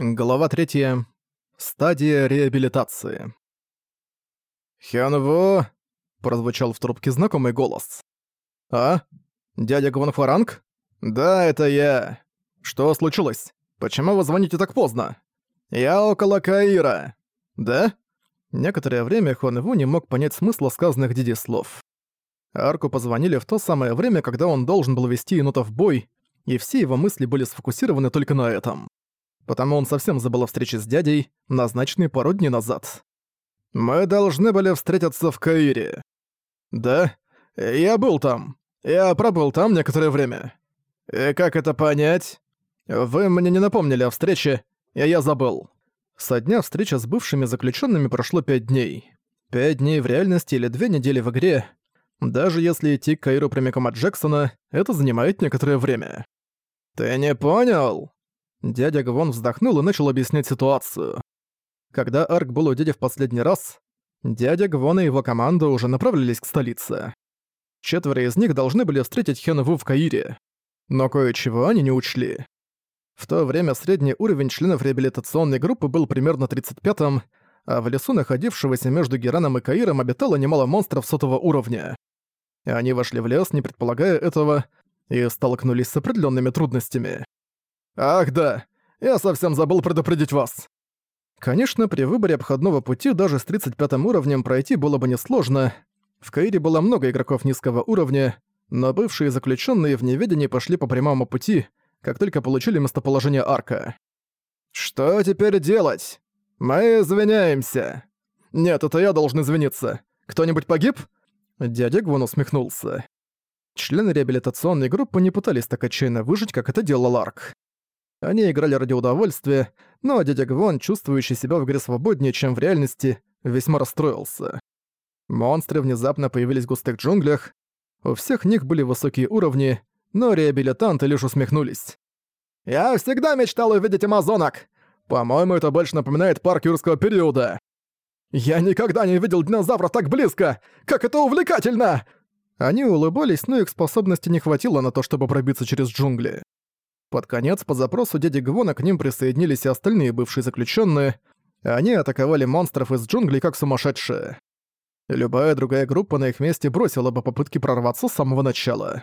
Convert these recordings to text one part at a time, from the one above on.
Глава 3. Стадия реабилитации. «Хёнву!» — прозвучал в трубке знакомый голос. «А? Дядя Гванфаранг? Да, это я. Что случилось? Почему вы звоните так поздно? Я около Каира. Да?» Некоторое время Хонву не мог понять смысла сказанных Диди слов. Арку позвонили в то самое время, когда он должен был вести енота в бой, и все его мысли были сфокусированы только на этом. Потому он совсем забыл о встрече с дядей, назначенной пару дней назад. «Мы должны были встретиться в Каире». «Да? Я был там. Я пробыл там некоторое время. И как это понять? Вы мне не напомнили о встрече, и я забыл». Со дня встречи с бывшими заключенными прошло пять дней. Пять дней в реальности или две недели в игре. Даже если идти к Каиру прямиком от Джексона, это занимает некоторое время. «Ты не понял?» Дядя Гвон вздохнул и начал объяснять ситуацию. Когда Арк был у дяди в последний раз, дядя Гвон и его команда уже направлялись к столице. Четверо из них должны были встретить Хен Ву в Каире. Но кое-чего они не учли. В то время средний уровень членов реабилитационной группы был примерно 35-м, а в лесу, находившегося между Гераном и Каиром, обитало немало монстров сотого уровня. Они вошли в лес, не предполагая этого, и столкнулись с определенными трудностями. «Ах да, я совсем забыл предупредить вас!» Конечно, при выборе обходного пути даже с 35 уровнем пройти было бы несложно. В Каире было много игроков низкого уровня, но бывшие заключенные в неведении пошли по прямому пути, как только получили местоположение арка. «Что теперь делать? Мы извиняемся!» «Нет, это я должен извиниться. Кто-нибудь погиб?» Дядя Гвон усмехнулся. Члены реабилитационной группы не пытались так отчаянно выжить, как это делал Арк. Они играли ради удовольствия, но дядя Гвон, чувствующий себя в игре свободнее, чем в реальности, весьма расстроился. Монстры внезапно появились в густых джунглях, у всех них были высокие уровни, но реабилитанты лишь усмехнулись. «Я всегда мечтал увидеть амазонок! По-моему, это больше напоминает парк юрского периода!» «Я никогда не видел динозавров так близко! Как это увлекательно!» Они улыбались, но их способности не хватило на то, чтобы пробиться через джунгли. Под конец, по запросу дяди Гвона к ним присоединились и остальные бывшие заключенные. Они атаковали монстров из джунглей как сумасшедшие. Любая другая группа на их месте бросила бы попытки прорваться с самого начала.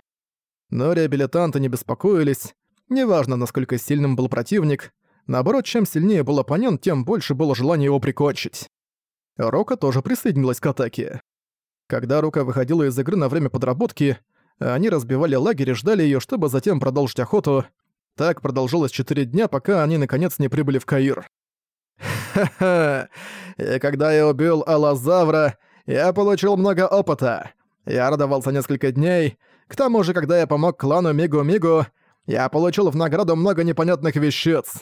Но реабилитанты не беспокоились. Неважно, насколько сильным был противник, наоборот, чем сильнее был оппонент, тем больше было желание его прикончить. Рока тоже присоединилась к атаке. Когда Рука выходила из игры на время подработки, они разбивали лагерь и ждали её, чтобы затем продолжить охоту, так продолжилось четыре дня, пока они наконец не прибыли в Каир. Ха-ха! И когда я убил Алазавра, я получил много опыта. Я радовался несколько дней. К тому же, когда я помог клану Мигу-Мигу, я получил в награду много непонятных вещиц.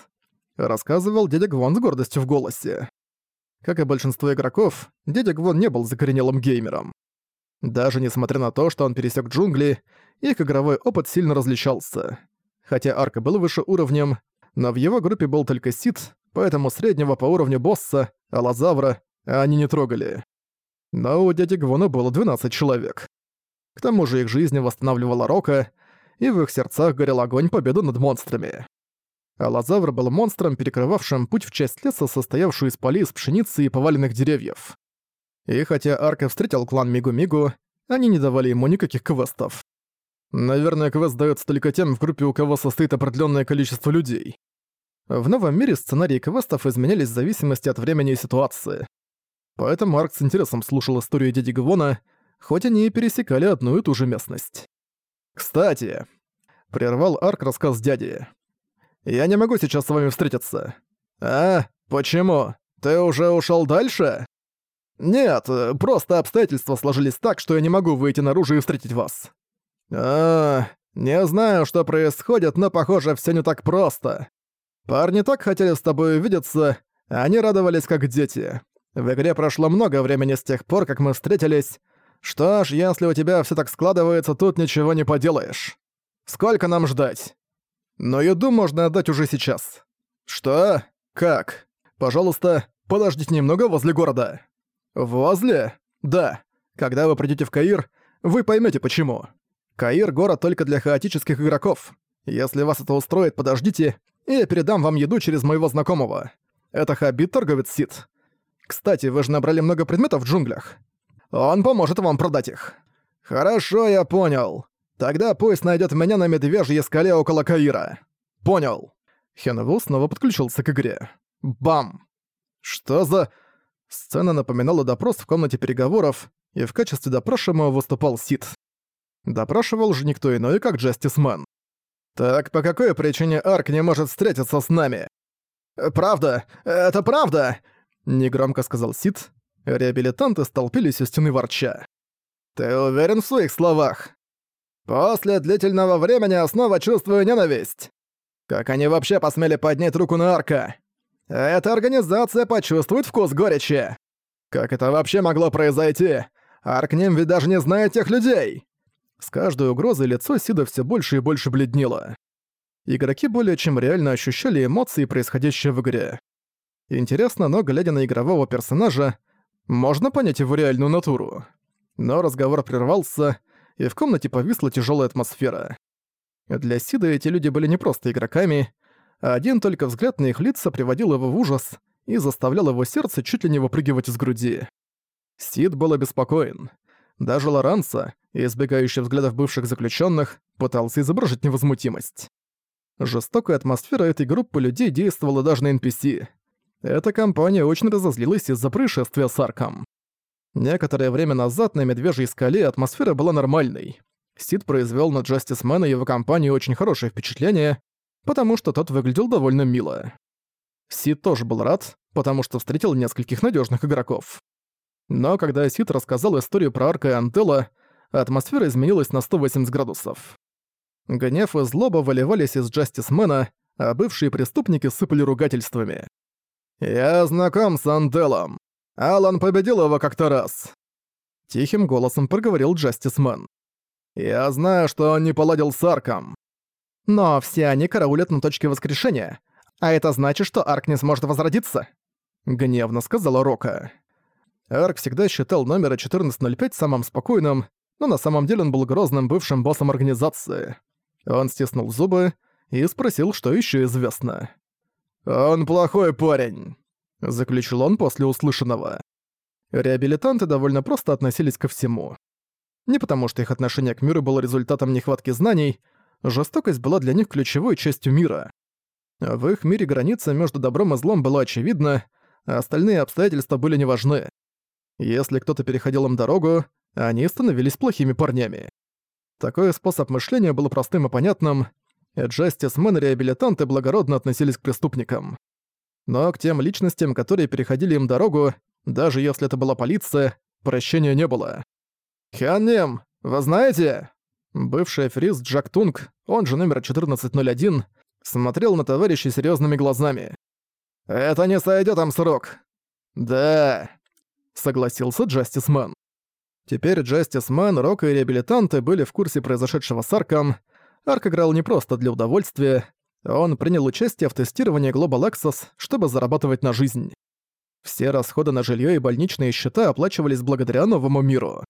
Рассказывал дядя Гвон с гордостью в голосе. Как и большинство игроков, дядя Гвон не был закоренелым геймером. Даже несмотря на то, что он пересек джунгли, их игровой опыт сильно различался. Хотя Арка был выше уровнем, но в его группе был только Сид, поэтому среднего по уровню босса, Алазавра, они не трогали. Но у дяди Гвона было 12 человек. К тому же их жизнь восстанавливала Рока, и в их сердцах горел огонь победы над монстрами. Алазавр был монстром, перекрывавшим путь в часть леса, состоявшую из полей с пшеницы и поваленных деревьев. И хотя Арка встретил клан Мигу-Мигу, они не давали ему никаких квестов. Наверное, квест даётся только тем в группе, у кого состоит определённое количество людей. В новом мире сценарии квестов изменялись в зависимости от времени и ситуации. Поэтому Арк с интересом слушал историю дяди Гвона, хоть они и пересекали одну и ту же местность. «Кстати», — прервал Арк рассказ дяди, — «я не могу сейчас с вами встретиться». «А? Почему? Ты уже ушёл дальше?» «Нет, просто обстоятельства сложились так, что я не могу выйти наружу и встретить вас. А, не знаю, что происходит, но похоже, все не так просто. Парни так хотели с тобой увидеться, они радовались как дети. В игре прошло много времени с тех пор, как мы встретились. Что ж, если у тебя все так складывается, тут ничего не поделаешь. Сколько нам ждать? Но еду можно отдать уже сейчас. Что? Как? Пожалуйста, подождите немного возле города. Возле? Да. Когда вы придете в Каир, вы поймете почему. Каир — город только для хаотических игроков. Если вас это устроит, подождите. и я передам вам еду через моего знакомого. Это Хабит, торговец Сид. Кстати, вы же набрали много предметов в джунглях. Он поможет вам продать их. Хорошо, я понял. Тогда пусть найдет меня на медвежьей скале около Каира. Понял. Хенву снова подключился к игре. Бам! Что за... Сцена напоминала допрос в комнате переговоров, и в качестве допрашиваемого выступал Сид. Допрашивал же никто иной, как Джастис Мэн. «Так по какой причине Арк не может встретиться с нами?» «Правда! Это правда!» Негромко сказал Сид. Реабилитанты столпились у стены ворча. «Ты уверен в своих словах?» «После длительного времени я снова чувствую ненависть. Как они вообще посмели поднять руку на Арка? Эта организация почувствует вкус горечи. Как это вообще могло произойти? Аркнем ведь даже не знает тех людей. С каждой угрозой лицо Сида все больше и больше бледнело. Игроки более чем реально ощущали эмоции, происходящие в игре. Интересно, но глядя на игрового персонажа, можно понять его реальную натуру. Но разговор прервался, и в комнате повисла тяжелая атмосфера. Для Сида эти люди были не просто игроками, а один только взгляд на их лица приводил его в ужас и заставлял его сердце чуть ли не выпрыгивать из груди. Сид был обеспокоен. Даже Лоранса, избегающий взглядов бывших заключенных, пытался изображать невозмутимость. Жестокая атмосфера этой группы людей действовала даже на NPC. Эта компания очень разозлилась из-за происшествия с Арком. Некоторое время назад на Медвежьей скале атмосфера была нормальной. Сид произвел на Джастисмена и его компанию очень хорошее впечатление, потому что тот выглядел довольно мило. Сид тоже был рад, потому что встретил нескольких надежных игроков. Но когда Сид рассказал историю про Арка и Антелла, атмосфера изменилась на 180 градусов. Гнев и злоба выливались из Джастисмена, а бывшие преступники сыпали ругательствами. «Я знаком с Антеллом. Алан победил его как-то раз». Тихим голосом проговорил Джастисмен. «Я знаю, что он не поладил с Арком. Но все они караулят на точке воскрешения, а это значит, что Арк не сможет возродиться», — гневно сказала Рока. Арк всегда считал номер 1405 самым спокойным, но на самом деле он был грозным бывшим боссом организации. Он стиснул зубы и спросил, что еще известно. «Он плохой парень», — заключил он после услышанного. Реабилитанты довольно просто относились ко всему. Не потому что их отношение к миру было результатом нехватки знаний, жестокость была для них ключевой частью мира. В их мире граница между добром и злом была очевидна, а остальные обстоятельства были неважны. Если кто-то переходил им дорогу, они становились плохими парнями. Такой способ мышления был простым и понятным, Джастисмен и реабилитанты благородно относились к преступникам. Но к тем личностям, которые переходили им дорогу, даже если это была полиция, прощения не было. «Хяннем, вы знаете?» Бывший аферист Джак Тунг, он же номер 1401, смотрел на товарища серьезными глазами. «Это не сойдет им срок». «Да», — согласился Джастисмен. Теперь Джастисмен, Рок и реабилитанты были в курсе произошедшего с Арком. Арк играл не просто для удовольствия, он принял участие в тестировании Global Access, чтобы зарабатывать на жизнь. Все расходы на жилье и больничные счета оплачивались благодаря новому миру.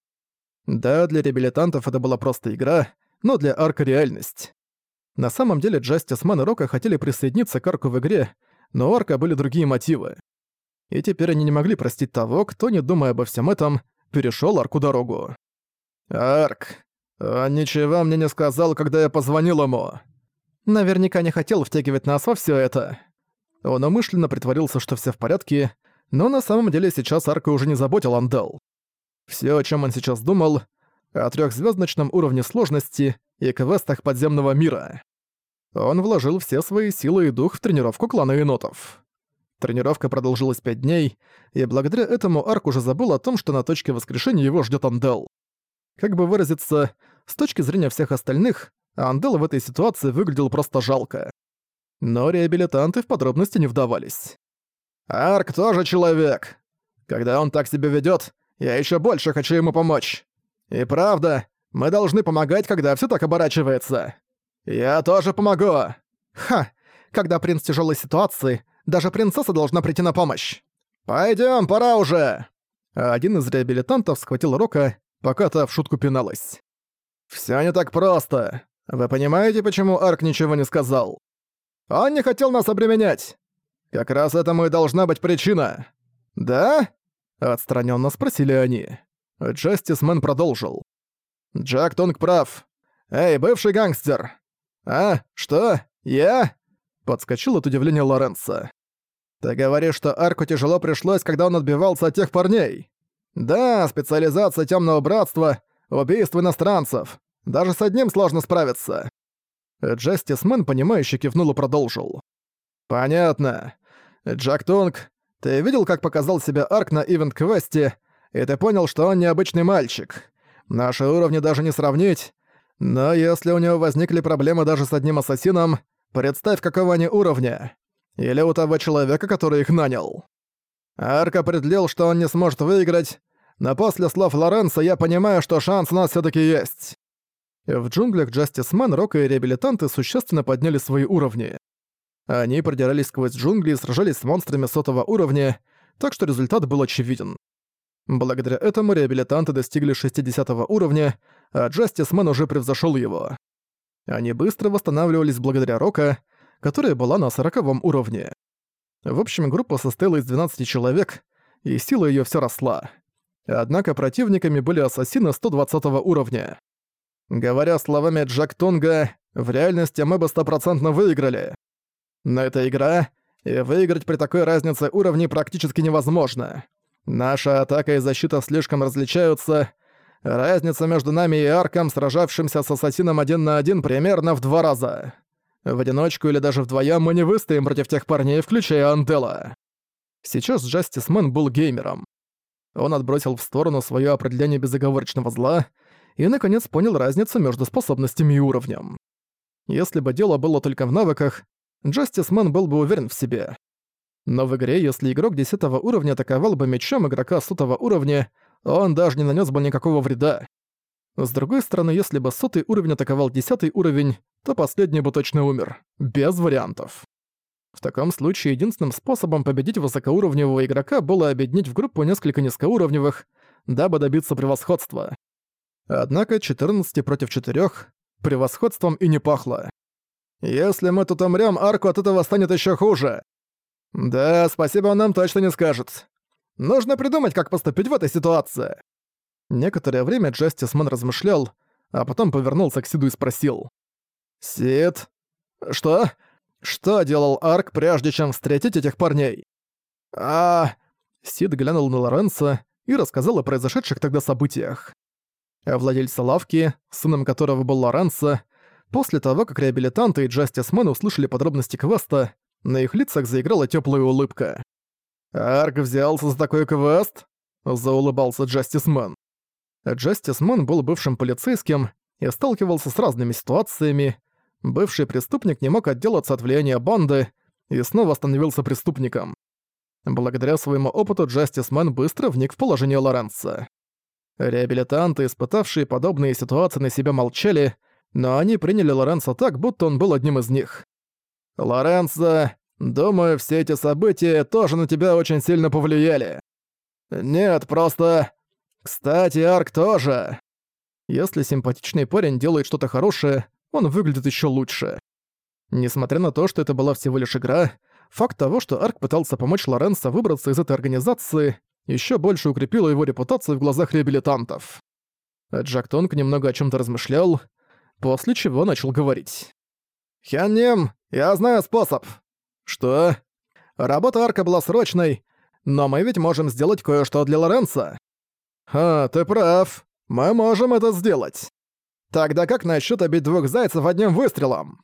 Да, для реабилитантов это была просто игра, но для Арка реальность. На самом деле Джастисмен и Рока хотели присоединиться к Арку в игре, но у Арка были другие мотивы. И теперь они не могли простить того, кто, не думая обо всем этом, перешел Арку дорогу. «Арк, он ничего мне не сказал, когда я позвонил ему. Наверняка не хотел втягивать нас во все это. Он умышленно притворился, что все в порядке, но на самом деле сейчас Арка уже не заботил Андел. Все, о чем он сейчас думал, о трехзвездочном уровне сложности и квестах подземного мира. Он вложил все свои силы и дух в тренировку клана енотов. Тренировка продолжилась пять дней, и благодаря этому Арк уже забыл о том, что на точке воскрешения его ждет Андел. Как бы выразиться, с точки зрения всех остальных, Андел в этой ситуации выглядел просто жалко. Но реабилитанты в подробности не вдавались. «Арк тоже человек. Когда он так себя ведет, я еще больше хочу ему помочь. И правда, мы должны помогать, когда все так оборачивается. Я тоже помогу!» «Ха! Когда принц тяжелой ситуации, даже принцесса должна прийти на помощь. Пойдем, пора уже!» один из реабилитантов схватил Рока, пока та в шутку пиналась. «Всё не так просто. Вы понимаете, почему Арк ничего не сказал?» Он не хотел нас обременять. Как раз этому и должна быть причина. Да? Отстраненно спросили они. Джастисмен продолжил. Джак Тонг прав. Эй, бывший гангстер. А, что? Я? Подскочил от удивления Лоренцо. Ты говоришь, что Арку тяжело пришлось, когда он отбивался от тех парней. Да, специализация темного братства, убийство иностранцев. Даже с одним сложно справиться. Джастисмен, понимающе кивнул и продолжил. Понятно. Джак Тонг, ты видел, как показал себя Арк на ивент-квесте, и ты понял, что он необычный мальчик. Наши уровни даже не сравнить. Но если у него возникли проблемы даже с одним ассасином, представь, какого они уровня. Или у того человека, который их нанял. Арк определил, что он не сможет выиграть, но после слов Лоренса я понимаю, что шанс у нас все таки есть. В джунглях Джастисмен, Рок и реабилитанты существенно подняли свои уровни. Они продирались сквозь джунгли и сражались с монстрами сотого уровня, так что результат был очевиден. Благодаря этому реабилитанты достигли 60 уровня, а Джастисмен уже превзошел его. Они быстро восстанавливались благодаря Рока, которая была на 40 уровне. В общем, группа состояла из 12 человек, и сила ее все росла. Однако противниками были ассасины 120 уровня. Говоря словами Джак Тонга, в реальности мы бы стопроцентно выиграли. Но это игра, и выиграть при такой разнице уровней практически невозможно. Наша атака и защита слишком различаются. Разница между нами и Арком, сражавшимся с Ассасином один на один, примерно в два раза. В одиночку или даже вдвоем мы не выстоим против тех парней, включая Антелла. Сейчас Джастисмен был геймером. Он отбросил в сторону свое определение безоговорочного зла и, наконец, понял разницу между способностями и уровнем. Если бы дело было только в навыках, Джастисмен был бы уверен в себе. Но в игре, если игрок 10 уровня атаковал бы мечом игрока 100 уровня, он даже не нанес бы никакого вреда. С другой стороны, если бы сотый уровень атаковал 10 уровень, то последний бы точно умер. Без вариантов. В таком случае единственным способом победить высокоуровневого игрока было объединить в группу несколько низкоуровневых, дабы добиться превосходства. Однако 14 против 4 превосходством и не пахло. Если мы тут умрём, арку от этого станет ещё хуже. Да, спасибо он нам точно не скажет. Нужно придумать, как поступить в этой ситуации. Некоторое время Джастисман размышлял, а потом повернулся к Сиду и спросил. «Сид? Что? Что делал Арк, прежде чем встретить этих парней?» «А...» Сид глянул на Лоренцо и рассказал о произошедших тогда событиях. Владельца лавки, сыном которого был Лоренцо, после того, как реабилитанты и Джастисмен услышали подробности квеста, на их лицах заиграла теплая улыбка. «Арк взялся за такой квест?» – заулыбался Джастисмен. Джастисмен был бывшим полицейским и сталкивался с разными ситуациями. Бывший преступник не мог отделаться от влияния банды и снова становился преступником. Благодаря своему опыту Джастисмен быстро вник в положение Лоренца. Реабилитанты, испытавшие подобные ситуации на себя молчали, но они приняли Лоренца так, будто он был одним из них. «Лоренцо, думаю, все эти события тоже на тебя очень сильно повлияли. Нет, просто... Кстати, Арк тоже. Если симпатичный парень делает что-то хорошее, он выглядит еще лучше. Несмотря на то, что это была всего лишь игра, факт того, что Арк пытался помочь Лоренцо выбраться из этой организации, еще больше укрепило его репутацию в глазах реабилитантов. Джак Тонг немного о чем то размышлял, после чего начал говорить. «Хяннем, я знаю способ». «Что?» «Работа Арка была срочной, но мы ведь можем сделать кое-что для Лоренца». «А, ты прав. Мы можем это сделать». «Тогда как насчет обить двух зайцев одним выстрелом?»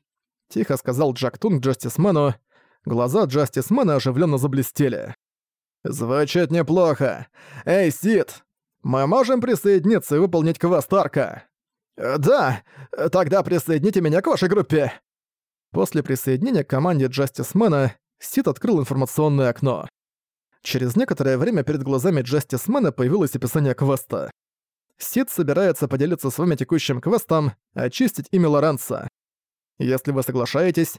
Тихо сказал Джак Тунг Джастисмену. Глаза Джастисмена оживленно заблестели. «Звучит неплохо. Эй, Сид, мы можем присоединиться и выполнить квест Арка?» «Да, тогда присоедините меня к вашей группе!» После присоединения к команде Джастисмена Сид открыл информационное окно. Через некоторое время перед глазами Джастисмена появилось описание квеста. Сид собирается поделиться с вами текущим квестом «Очистить имя Лоренца». Если вы соглашаетесь,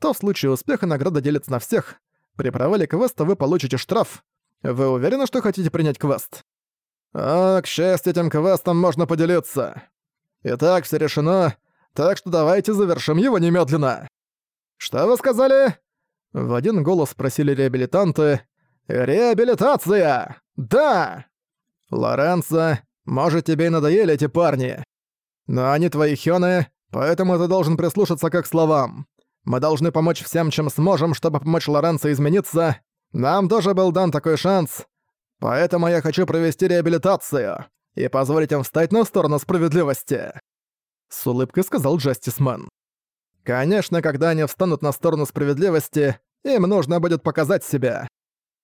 то в случае успеха награда делится на всех. При провале квеста вы получите штраф. Вы уверены, что хотите принять квест? А, к счастью, этим квестом можно поделиться. Итак, все решено, так что давайте завершим его немедленно. «Что вы сказали?» В один голос спросили реабилитанты. «Реабилитация! Да!» «Лоренцо, может, тебе и надоели эти парни. Но они твои хёны, поэтому ты должен прислушаться к их словам. Мы должны помочь всем, чем сможем, чтобы помочь Лоренцо измениться. Нам тоже был дан такой шанс. Поэтому я хочу провести реабилитацию и позволить им встать на сторону справедливости. С улыбкой сказал Джастисмен. Конечно, когда они встанут на сторону справедливости, им нужно будет показать себя.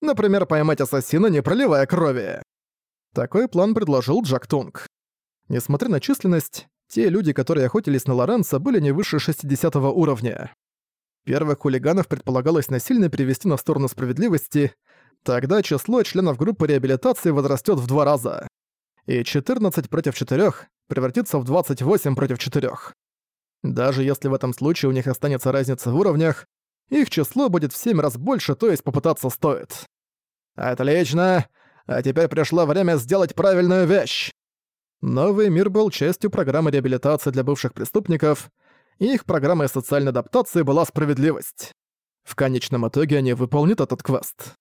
Например, поймать ассасина, не проливая крови. Такой план предложил Джак Тунг. Несмотря на численность, те люди, которые охотились на Лоренцо, были не выше 60 уровня. Первых хулиганов предполагалось насильно перевести на сторону справедливости, тогда число членов группы реабилитации возрастет в два раза. И 14 против 4 превратится в 28 против 4. Даже если в этом случае у них останется разница в уровнях, их число будет в 7 раз больше, то есть попытаться стоит. Отлично! А теперь пришло время сделать правильную вещь. Новый мир был частью программы реабилитации для бывших преступников, и их программой социальной адаптации была справедливость. В конечном итоге они выполнят этот квест.